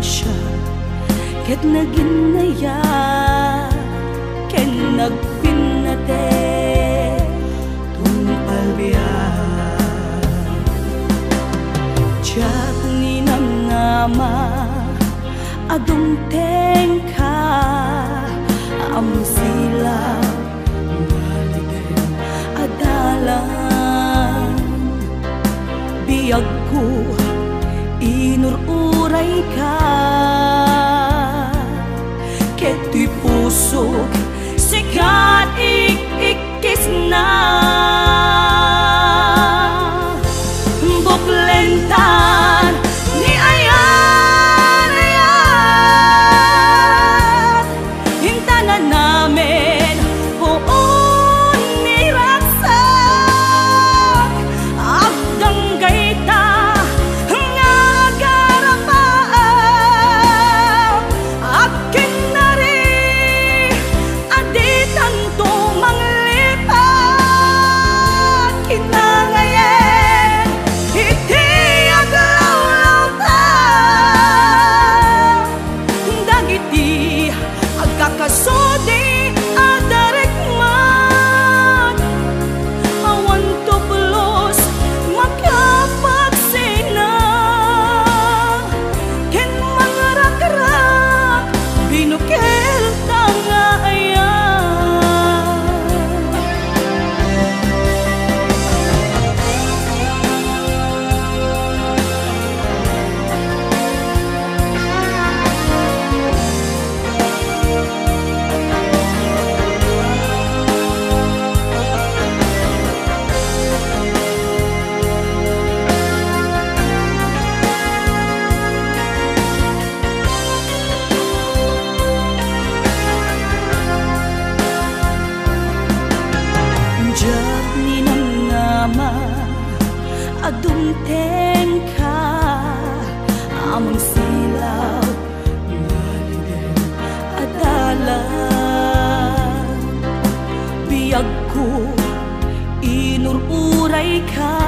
siya. Ket naginaya Ken nagpinate. Tumpal biyak Tiyak ni namnama Adumteng ka Am sila Maliten Adalan Biyag ko Inururay ka Keto'y pusok Sikat ik ikis na dumteng ka among silaw maligid at alam biyag ko inururay ka.